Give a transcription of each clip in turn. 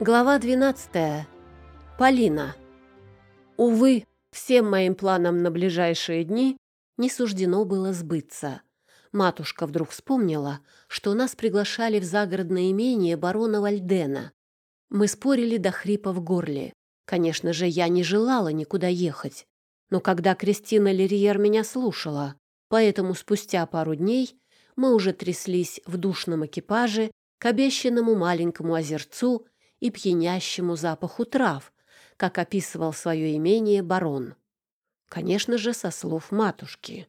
Глава 12. Полина. Увы, всем моим планам на ближайшие дни не суждено было сбыться. Матушка вдруг вспомнила, что нас приглашали в загородное имение барона Вальдена. Мы спорили до хрипа в горле. Конечно же, я не желала никуда ехать. Но когда Кристина Лерьер меня слушала, поэтому спустя пару дней мы уже тряслись в душном экипаже к обещанному маленькому озерцу и пьянящему запаху трав, как описывал свое имение барон. Конечно же, со слов матушки.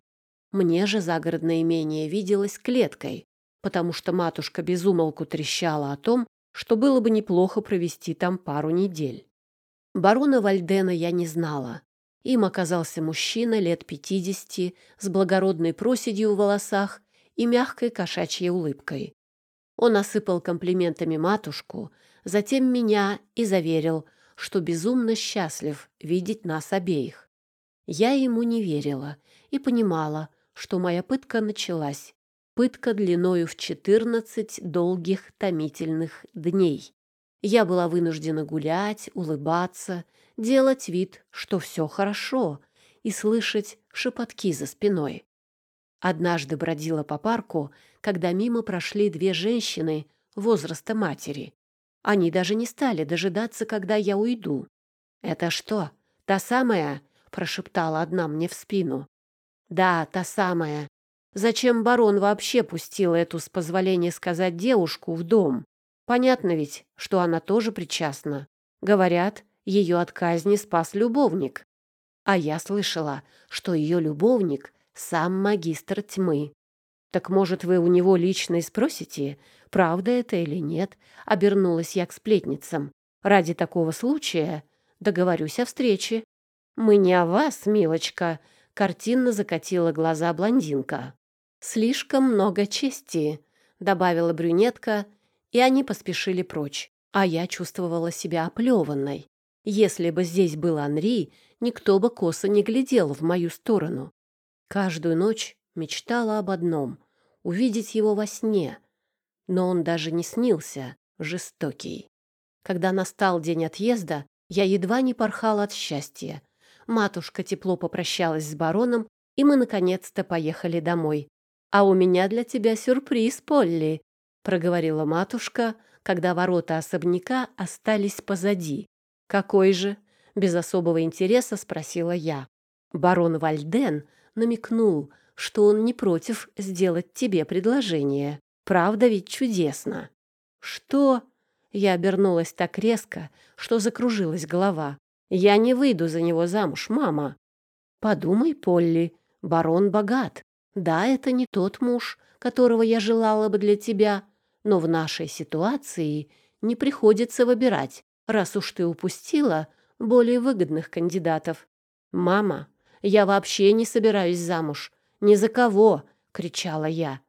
Мне же загородное имение виделось клеткой, потому что матушка безумолку трещала о том, что было бы неплохо провести там пару недель. Барона Вальдена я не знала. Им оказался мужчина лет пятидесяти с благородной проседью в волосах и мягкой кошачьей улыбкой. Он осыпал комплиментами матушку, затем меня и заверил, что безумно счастлив видеть нас обеих. Я ему не верила и понимала, что моя пытка началась. Пытка длиною в четырнадцать долгих томительных дней. Я была вынуждена гулять, улыбаться, делать вид, что все хорошо, и слышать шепотки за спиной. Однажды бродила по парку, когда мимо прошли две женщины возраста матери. Они даже не стали дожидаться, когда я уйду. «Это что, та самая?» — прошептала одна мне в спину. «Да, та самая. Зачем барон вообще пустил эту, с позволения сказать, девушку в дом? Понятно ведь, что она тоже причастна. Говорят, ее от казни спас любовник. А я слышала, что ее любовник — сам магистр тьмы. Так, может, вы у него лично и спросите, правда это или нет, обернулась я к сплетницам. Ради такого случая договорюсь о встрече. Мы не о вас, милочка, картинно закатила глаза блондинка. Слишком много чести, добавила брюнетка, и они поспешили прочь. А я чувствовала себя оплеванной. Если бы здесь был Анри, никто бы косо не глядел в мою сторону. Каждую ночь мечтала об одном — увидеть его во сне, но он даже не снился, жестокий. Когда настал день отъезда, я едва не порхала от счастья. Матушка тепло попрощалась с бароном, и мы наконец-то поехали домой. «А у меня для тебя сюрприз, Полли», — проговорила матушка, когда ворота особняка остались позади. «Какой же?» — без особого интереса спросила я. Барон Вальден намекнул, что он не против сделать тебе предложение. Правда ведь чудесно. Что? Я обернулась так резко, что закружилась голова. Я не выйду за него замуж, мама. Подумай, Полли, барон богат. Да, это не тот муж, которого я желала бы для тебя, но в нашей ситуации не приходится выбирать, раз уж ты упустила более выгодных кандидатов. Мама, я вообще не собираюсь замуж. Ни за кого!» — кричала я.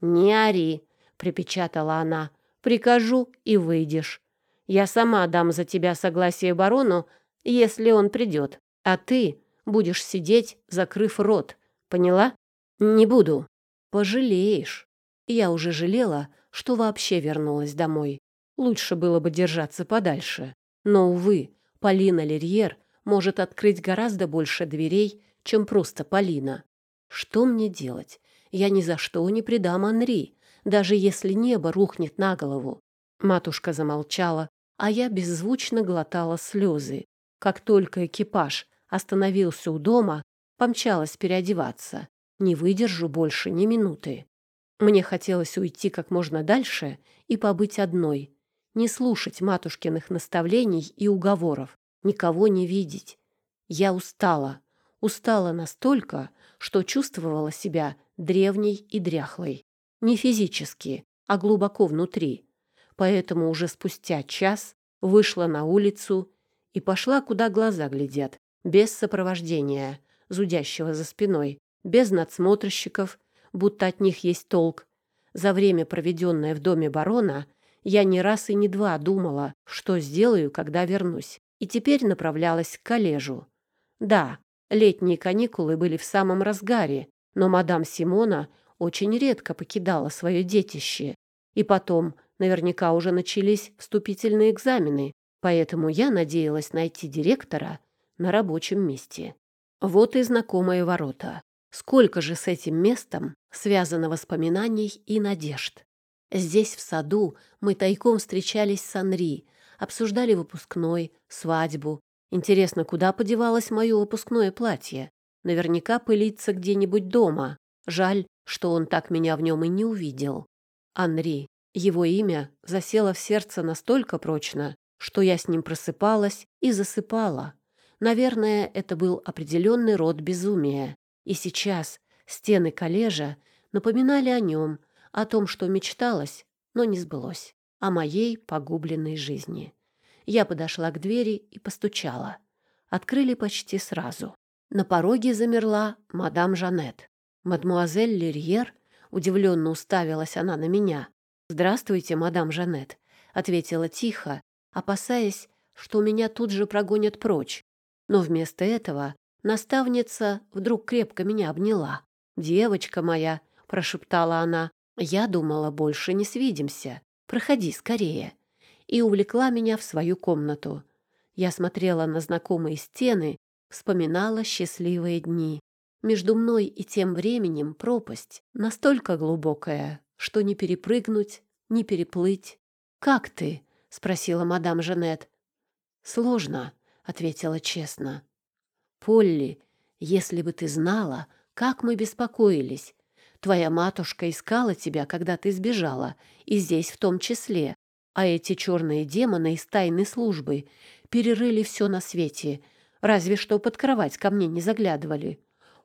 «Не ори!» — припечатала она. «Прикажу, и выйдешь. Я сама дам за тебя согласие барону, если он придет. А ты будешь сидеть, закрыв рот. Поняла? Не буду. Пожалеешь. Я уже жалела, что вообще вернулась домой. Лучше было бы держаться подальше. Но, увы, Полина Лерьер может открыть гораздо больше дверей, чем просто Полина. Что мне делать? Я ни за что не предам Анри, даже если небо рухнет на голову. Матушка замолчала, а я беззвучно глотала слезы. Как только экипаж остановился у дома, помчалась переодеваться. Не выдержу больше ни минуты. Мне хотелось уйти как можно дальше и побыть одной, не слушать матушкиных наставлений и уговоров, никого не видеть. Я устала, устала настолько, что чувствовала себя древней и дряхлой. Не физически, а глубоко внутри. Поэтому уже спустя час вышла на улицу и пошла, куда глаза глядят, без сопровождения, зудящего за спиной, без надсмотрщиков, будто от них есть толк. За время, проведенное в доме барона, я не раз и не два думала, что сделаю, когда вернусь и теперь направлялась к коллежу. Да, летние каникулы были в самом разгаре, но мадам Симона очень редко покидала свое детище. И потом, Наверняка уже начались вступительные экзамены, поэтому я надеялась найти директора на рабочем месте. Вот и знакомые ворота. Сколько же с этим местом связано воспоминаний и надежд. Здесь, в саду, мы тайком встречались с Анри, обсуждали выпускной, свадьбу. Интересно, куда подевалось мое выпускное платье? Наверняка пылится где-нибудь дома. Жаль, что он так меня в нем и не увидел. Анри. Его имя засело в сердце настолько прочно, что я с ним просыпалась и засыпала. Наверное, это был определенный род безумия. И сейчас стены коллежа напоминали о нем, о том, что мечталось, но не сбылось, о моей погубленной жизни. Я подошла к двери и постучала. Открыли почти сразу. На пороге замерла мадам Жанет. Мадмуазель Лерьер удивленно уставилась она на меня. «Здравствуйте, мадам Жанет», — ответила тихо, опасаясь, что меня тут же прогонят прочь. Но вместо этого наставница вдруг крепко меня обняла. «Девочка моя», — прошептала она, — «я думала, больше не свидимся. Проходи скорее». И увлекла меня в свою комнату. Я смотрела на знакомые стены, вспоминала счастливые дни. Между мной и тем временем пропасть настолько глубокая, что не перепрыгнуть, не переплыть. «Как ты?» — спросила мадам Жанет. «Сложно», — ответила честно. «Полли, если бы ты знала, как мы беспокоились. Твоя матушка искала тебя, когда ты сбежала, и здесь в том числе. А эти черные демоны из тайной службы перерыли все на свете. Разве что под кровать ко мне не заглядывали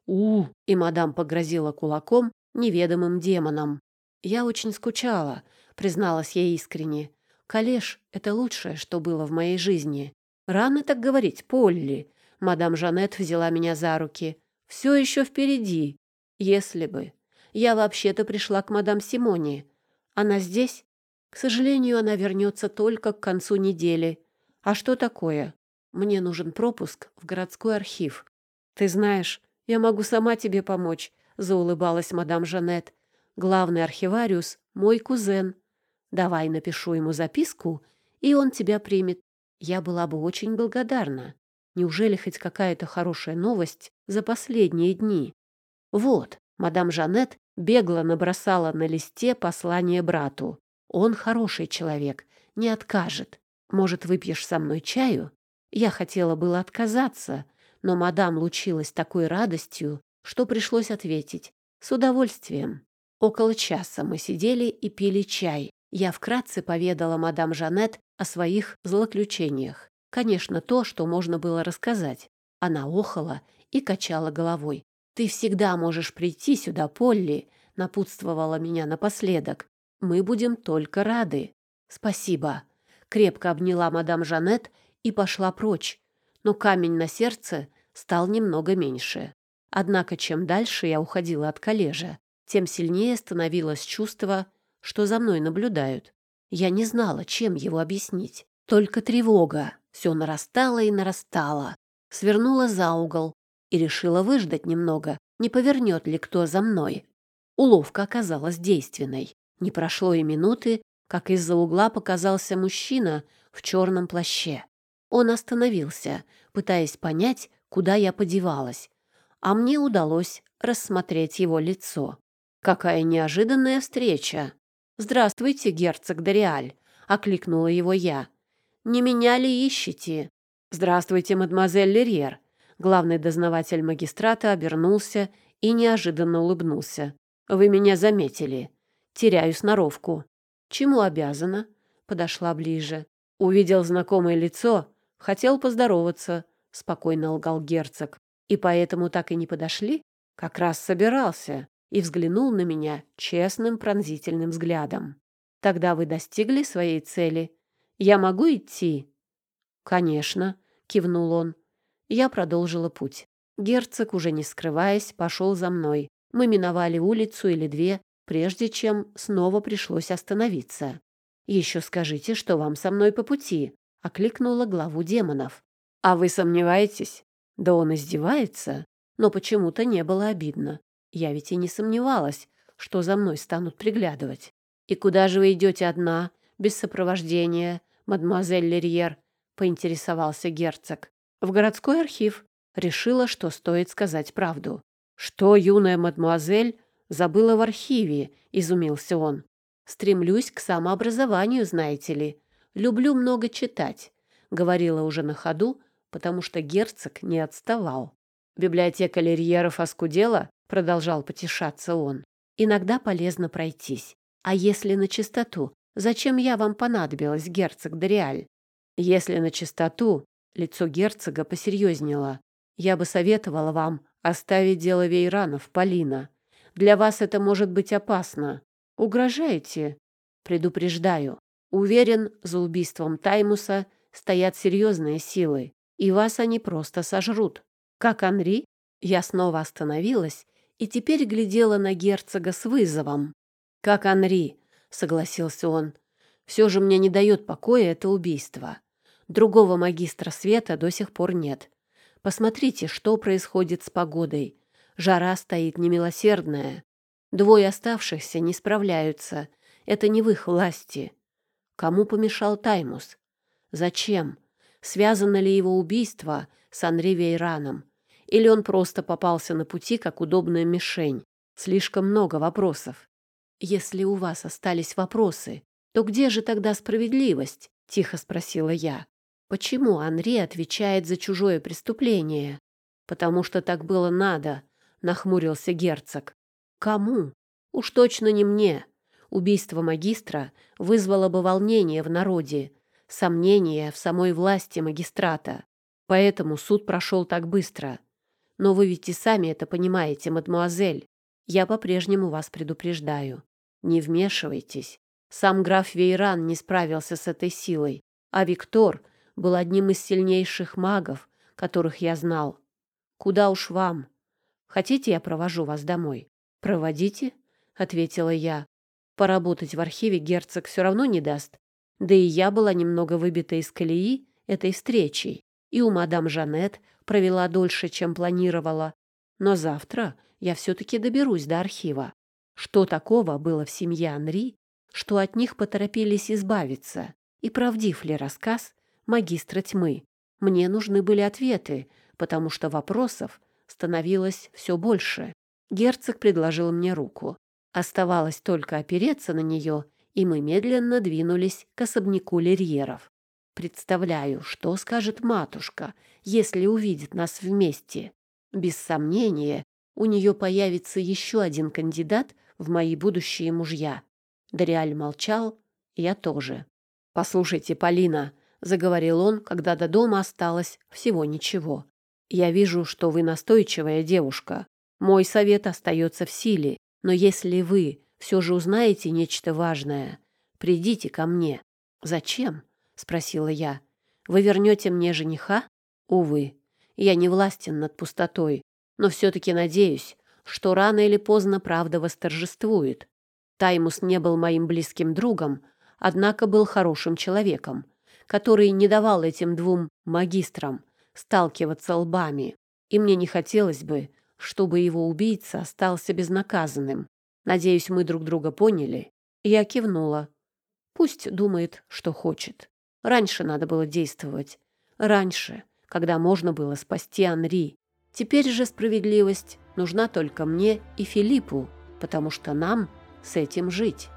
у И мадам погрозила кулаком неведомым демонам. «Я очень скучала», — призналась я искренне. «Калеш — это лучшее, что было в моей жизни. Рано так говорить, Полли». Мадам Жанет взяла меня за руки. «Все еще впереди. Если бы. Я вообще-то пришла к мадам Симоне. Она здесь? К сожалению, она вернется только к концу недели. А что такое? Мне нужен пропуск в городской архив. Ты знаешь, «Я могу сама тебе помочь», — заулыбалась мадам Жанет. «Главный архивариус — мой кузен. Давай напишу ему записку, и он тебя примет. Я была бы очень благодарна. Неужели хоть какая-то хорошая новость за последние дни?» «Вот», — мадам Жанет бегло набросала на листе послание брату. «Он хороший человек, не откажет. Может, выпьешь со мной чаю?» Я хотела было отказаться, — но мадам лучилась такой радостью, что пришлось ответить «с удовольствием». Около часа мы сидели и пили чай. Я вкратце поведала мадам Жанет о своих злоключениях. Конечно, то, что можно было рассказать. Она охала и качала головой. «Ты всегда можешь прийти сюда, Полли», — напутствовала меня напоследок. «Мы будем только рады». «Спасибо». Крепко обняла мадам Жанет и пошла прочь, но камень на сердце стал немного меньше. Однако чем дальше я уходила от коллежа, тем сильнее становилось чувство, что за мной наблюдают. Я не знала, чем его объяснить. Только тревога все нарастала и нарастала. Свернула за угол и решила выждать немного, не повернет ли кто за мной. Уловка оказалась действенной. Не прошло и минуты, как из-за угла показался мужчина в черном плаще. Он остановился, пытаясь понять, куда я подевалась, а мне удалось рассмотреть его лицо. Какая неожиданная встреча! «Здравствуйте, герцог Дориаль!» — окликнула его я. «Не меня ли ищете?» «Здравствуйте, мадемуазель Лерьер!» Главный дознаватель магистрата обернулся и неожиданно улыбнулся. «Вы меня заметили. Теряю сноровку». «Чему обязана?» Подошла ближе. Увидел знакомое лицо Хотел поздороваться, спокойно лгал герцог. И поэтому так и не подошли? Как раз собирался и взглянул на меня честным пронзительным взглядом. Тогда вы достигли своей цели. Я могу идти? Конечно, кивнул он. Я продолжила путь. Герцог, уже не скрываясь, пошел за мной. Мы миновали улицу или две, прежде чем снова пришлось остановиться. «Еще скажите, что вам со мной по пути», — окликнула главу демонов. «А вы сомневаетесь?» Да он издевается, но почему-то не было обидно. Я ведь и не сомневалась, что за мной станут приглядывать. «И куда же вы идете одна?» без сопровождения, мадемуазель Лерьер?» — поинтересовался герцог. «В городской архив. Решила, что стоит сказать правду». «Что, юная мадемуазель, забыла в архиве?» — изумился он. «Стремлюсь к самообразованию, знаете ли. Люблю много читать», — говорила уже на ходу, потому что герцог не отставал. «Библиотека Лерьеров оскудела?» — продолжал потешаться он. «Иногда полезно пройтись. А если на чистоту, зачем я вам понадобилась, герцог Дориаль? Если на чистоту, лицо герцога посерьезнело. Я бы советовала вам оставить дело Вейранов, Полина. Для вас это может быть опасно. Угрожаете? Предупреждаю. Уверен, за убийством Таймуса стоят серьезные силы, и вас они просто сожрут. Как Анри? Я снова остановилась и теперь глядела на герцога с вызовом. «Как Анри», — согласился он. «Все же мне не дает покоя это убийство. Другого магистра света до сих пор нет. Посмотрите, что происходит с погодой. Жара стоит немилосердная. Двое оставшихся не справляются. Это не в их власти. Кому помешал Таймус? Зачем? Связано ли его убийство с Анри Вейраном? Или он просто попался на пути, как удобная мишень? Слишком много вопросов. Если у вас остались вопросы, то где же тогда справедливость? Тихо спросила я. Почему Анри отвечает за чужое преступление? Потому что так было надо, нахмурился герцог. Кому? Уж точно не мне. Убийство магистра вызвало бы волнение в народе, сомнения в самой власти магистрата. Поэтому суд прошел так быстро. Но вы ведь и сами это понимаете, мадмуазель. Я по-прежнему вас предупреждаю. Не вмешивайтесь. Сам граф Вейран не справился с этой силой, а Виктор был одним из сильнейших магов, которых я знал. Куда уж вам? Хотите, я провожу вас домой? Проводите, ответила я. Поработать в архиве герцог все равно не даст. Да и я была немного выбита из колеи этой встречей. И у мадам Жанет провела дольше, чем планировала. Но завтра я все-таки доберусь до архива. Что такого было в семье Анри, что от них поторопились избавиться? И правдив ли рассказ магистра тьмы? Мне нужны были ответы, потому что вопросов становилось все больше. Герцог предложил мне руку. Оставалось только опереться на нее, и мы медленно двинулись к особняку Лерьеров. Представляю, что скажет матушка, если увидит нас вместе. Без сомнения, у нее появится еще один кандидат в мои будущие мужья. Дориаль молчал, я тоже. «Послушайте, Полина», — заговорил он, когда до дома осталось всего ничего. «Я вижу, что вы настойчивая девушка. Мой совет остается в силе, но если вы все же узнаете нечто важное, придите ко мне». «Зачем?» — спросила я. «Вы вернете мне жениха?» «Увы, я не властен над пустотой, но все-таки надеюсь, что рано или поздно правда восторжествует. Таймус не был моим близким другом, однако был хорошим человеком, который не давал этим двум магистрам сталкиваться лбами, и мне не хотелось бы, чтобы его убийца остался безнаказанным. Надеюсь, мы друг друга поняли. Я кивнула. Пусть думает, что хочет. Раньше надо было действовать. Раньше, когда можно было спасти Анри. Теперь же справедливость нужна только мне и Филиппу, потому что нам с этим жить.